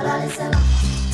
Yeah,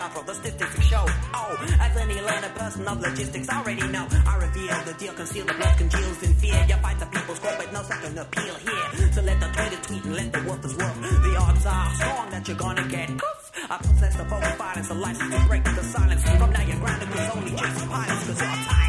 that I throw the statistics show. Oh as any learned person of logistics already know. I reveal the deal conceal the blood congeals in fear. You fight the people's court but no second appeal here. So let the tweeter tweet and let the workers work the odds are strong that you're gonna get cuffed I possess the vocal violence, a license to break the silence. From now you're grounded, cause only chasing pilots, cause you're tired.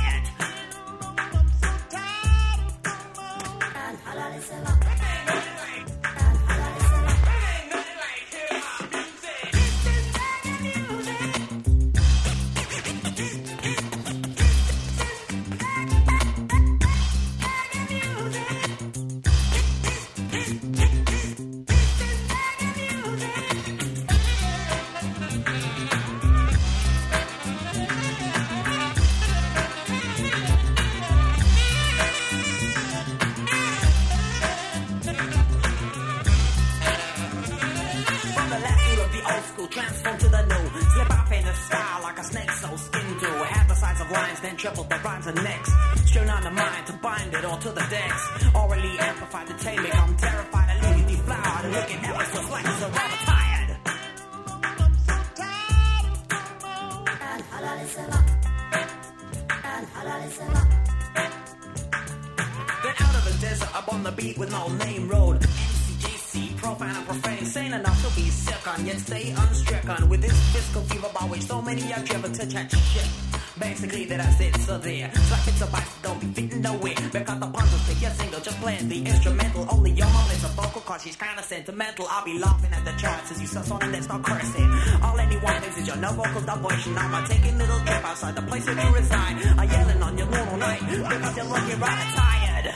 To on, yet stay unstricken with this fiscal fever by which so many have driven to chat shit. Basically, that I said so there. Slap it's a bites don't be fitting nowhere. Because the puns take your single, just playing the instrumental. Only your mom is a vocal cause she's kinda sentimental. I'll be laughing at the charts as you suss on and then start cursing. All anyone thinks is your no vocal devotion. I'm taking little trip outside the place that you reside. I'm yelling on your all night because you're looking rather tired.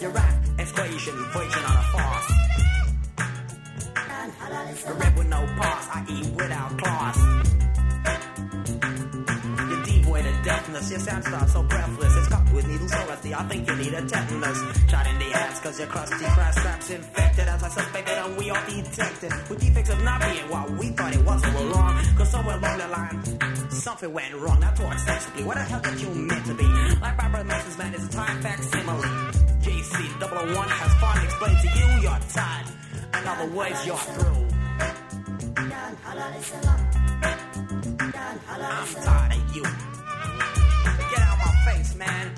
Your rap equation, equation on a farce. A rip with no pause, I eat without claws. You're devoid of deafness, your sound starts so breathless. It's cut with needles so rusty, I think you need a tetanus. Shot in the ass, cause your crusty crash straps infected. As I suspected, and we all detected. With defects of not being what we thought it was all along. Cause somewhere along the line, something went wrong. Now talk sensibly, what the hell did you meant to be? Like Barbara Mess's man, it's a time facsimile. JC 001 has finally explained to you you're tired. In other words, you're through. I'm tired of you. Get out my face, man.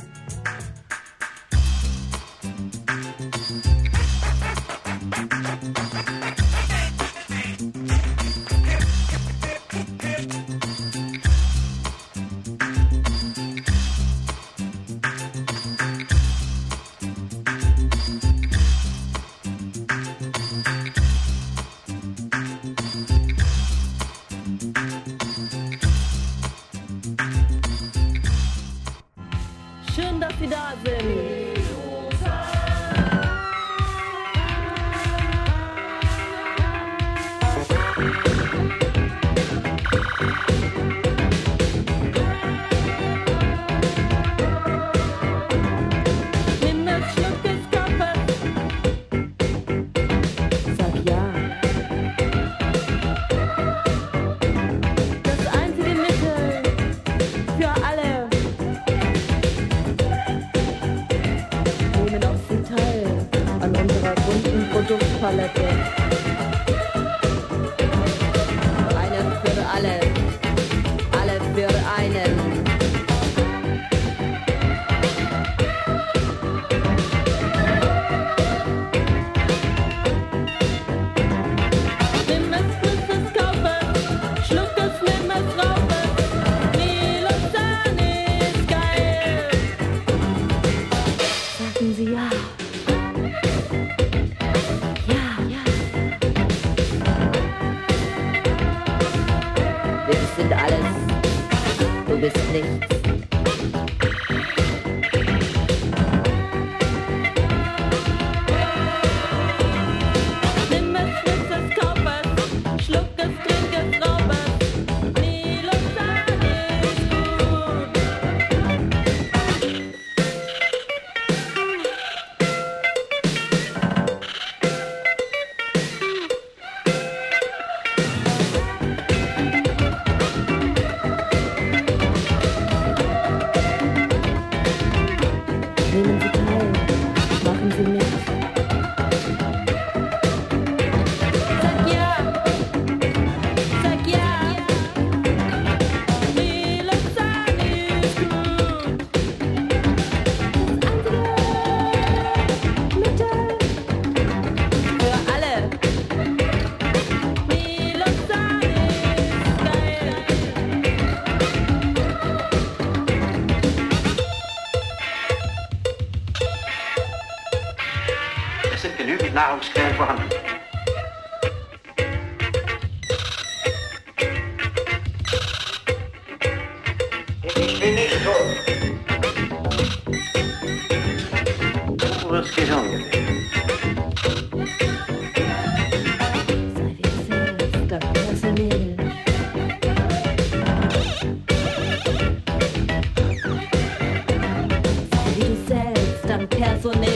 personne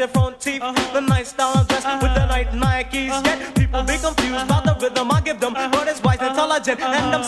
your front teeth. Uh-huh. The nice style dress uh-huh. with the right Nikes. Uh-huh. Yet people be uh-huh. confused by the uh-huh. rhythm I give them. Uh-huh. But it's wise, intelligent, and I'm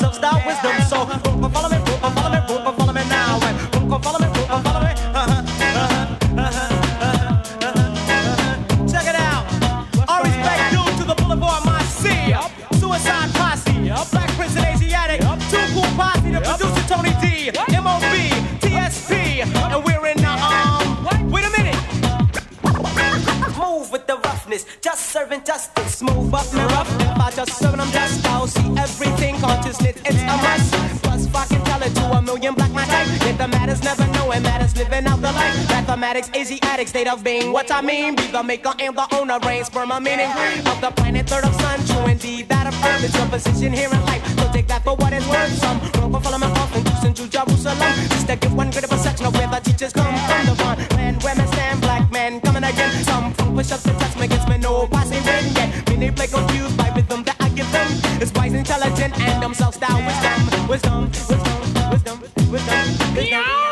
life. Mathematics, Asiatic state of being. What I mean, be the maker and the owner. Reigns for my meaning of the planet, third of sun. True indeed, that earth is your position here in life. So take that for what it's worth. Some room for follow my off and juice into Jerusalem. Just to give one good perception of where the teachers come from. The one land where men stand, black men coming again. Some from push ups and touch me against me, no passing in yet. Many play confused by rhythm that I give them. It's wise, intelligent, and themselves style wisdom, wisdom, wisdom, wisdom, wisdom, wisdom. Pop,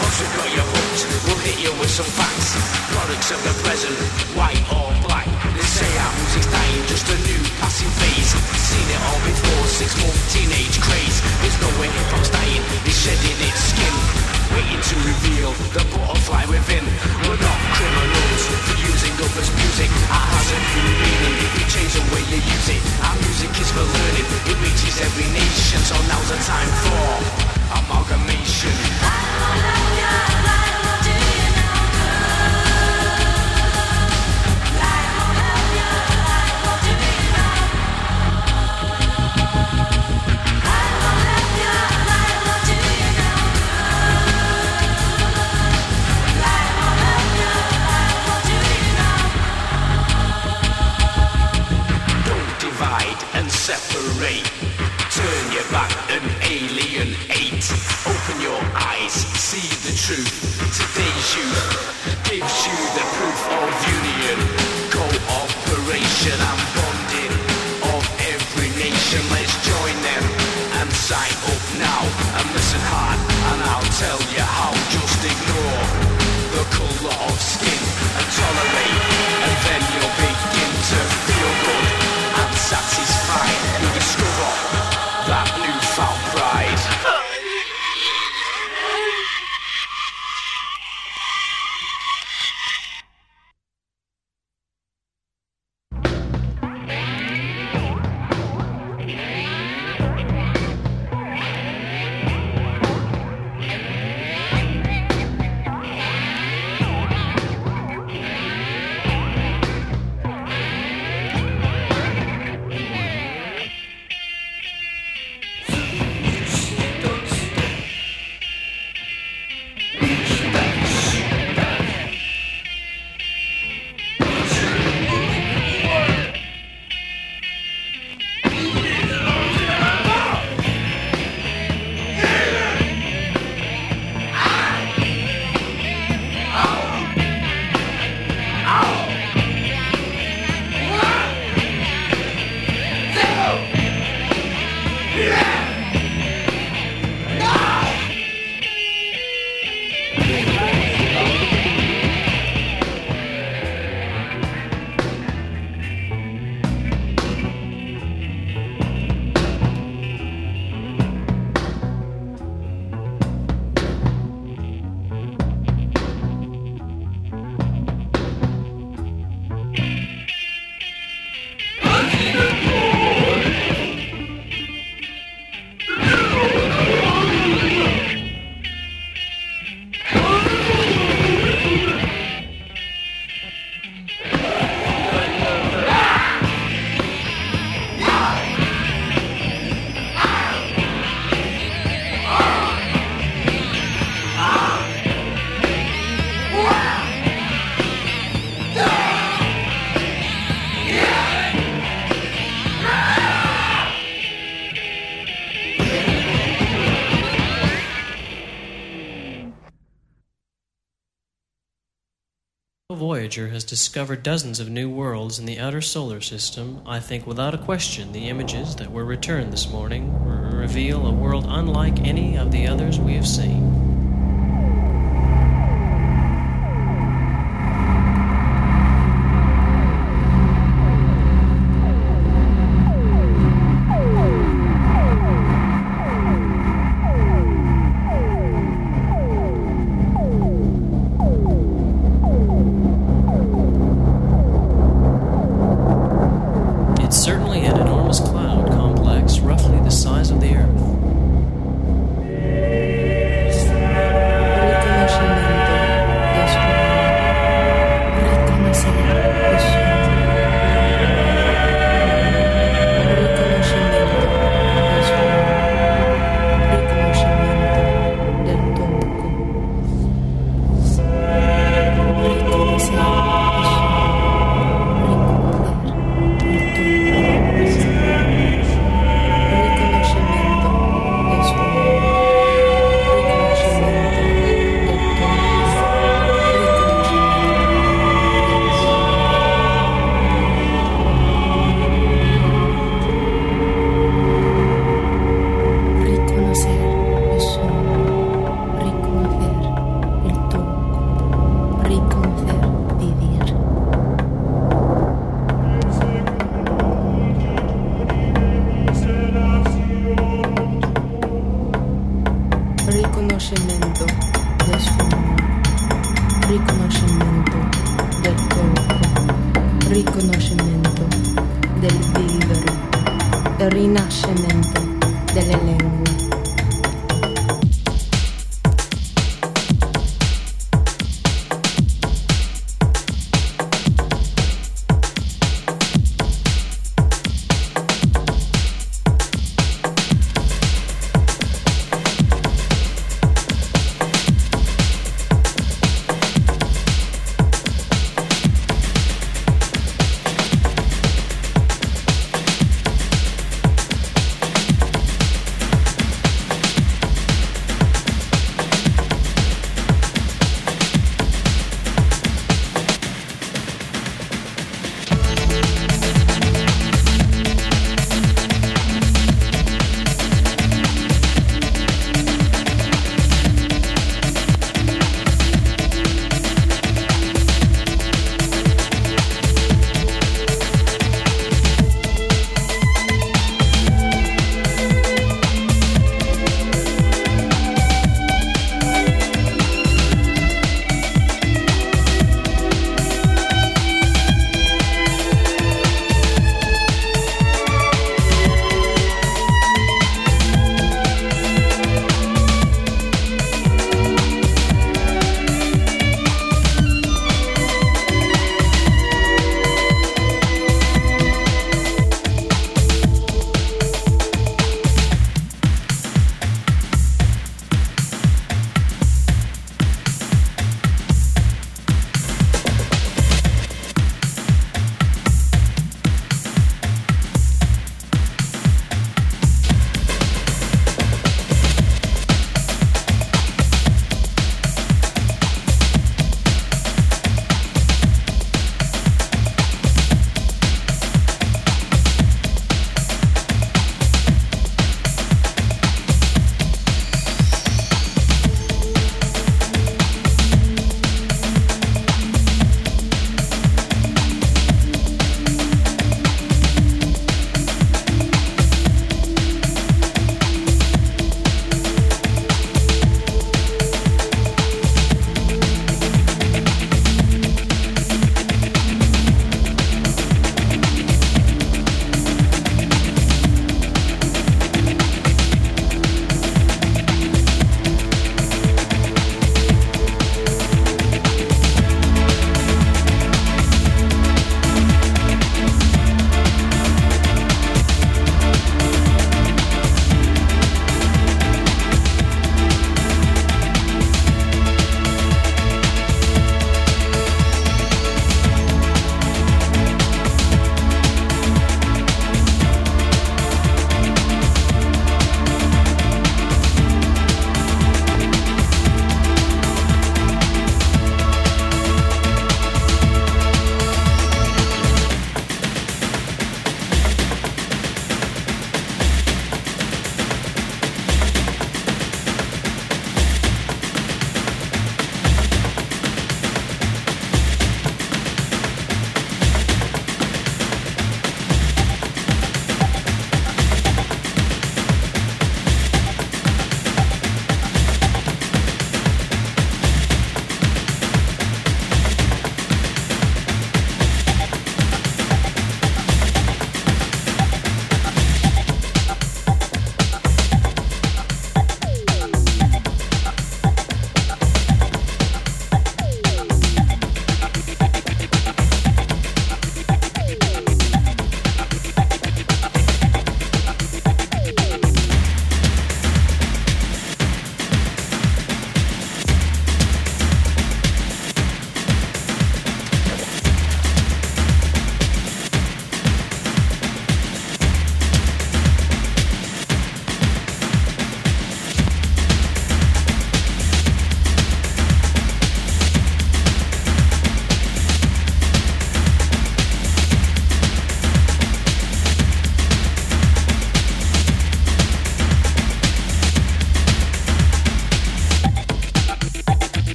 Once we've got you hooked, we'll hit you with some facts. Products of the present, white or black. They say our music's dying, just a new passing phase. Seen it all before, six month teenage craze. There's no way hip hop's dying, it's shedding its skin. Waiting to reveal the butterfly within. We're not criminals for using others' music. It has a new meaning. We change the way you use it. Our music is for learning. It reaches every nation. So now's the time for an separate. Turn your back and alienate. Open your eyes, see the truth. Today's youth gives you the proof of union, cooperation and bonding of every nation. Let's join them and sign up now and listen hard, and I'll tell you how. Voyager has discovered dozens of new worlds in the outer solar system, I think without a question the images that were returned this morning reveal a world unlike any of the others we have seen.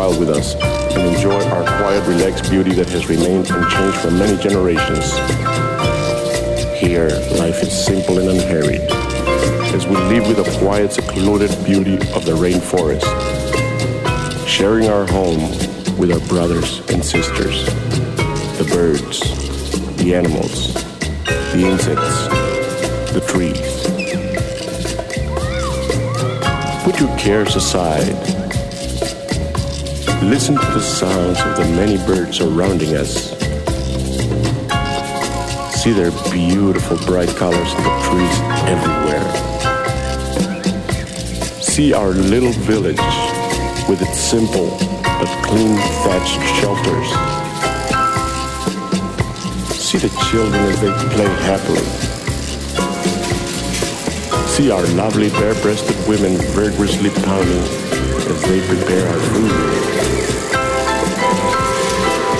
While with us and enjoy our quiet, relaxed beauty that has remained unchanged for many generations. Here, life is simple and unhurried, as we live with the quiet, secluded beauty of the rainforest, sharing our home with our brothers and sisters, the birds, the animals, the insects, the trees. Put your cares aside. Listen to the sounds of the many birds surrounding us. See their beautiful bright colors in the trees everywhere. See our little village with its simple but clean thatched shelters. See the children as they play happily. See our lovely bare-breasted women vigorously pounding as they prepare our food.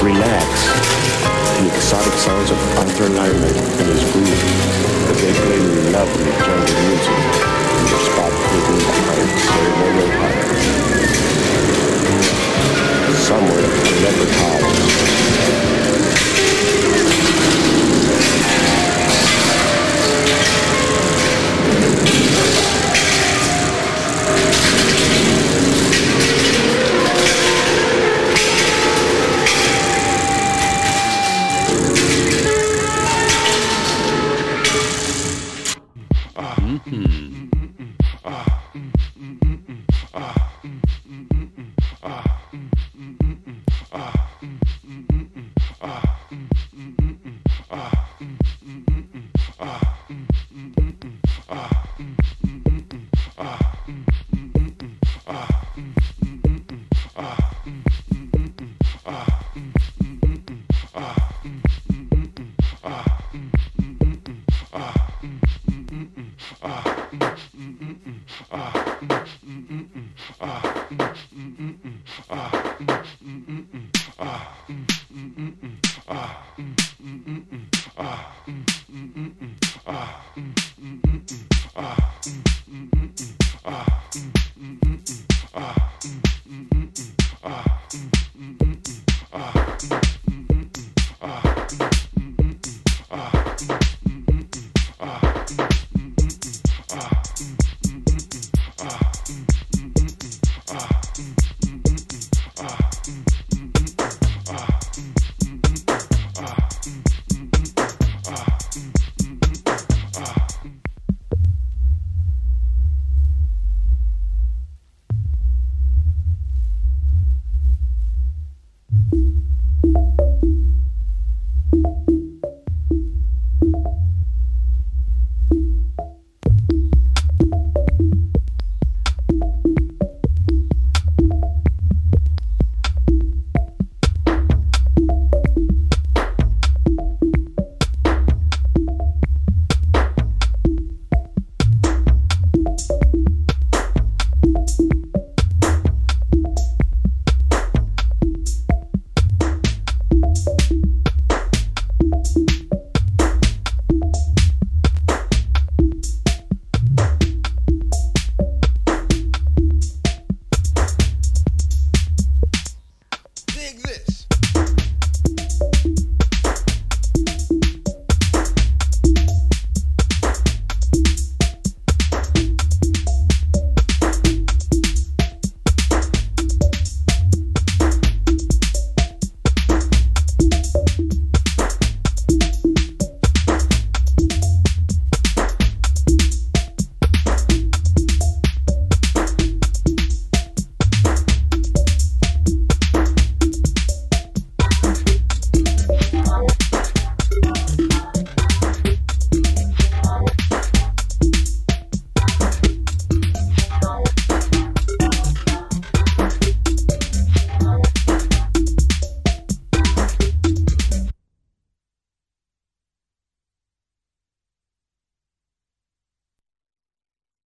Relax. The exotic sounds of Arthur Lyman and his group as they play lovely jungle music in the spot hidden behind ceremonial huts. Somewhere a leopard howls.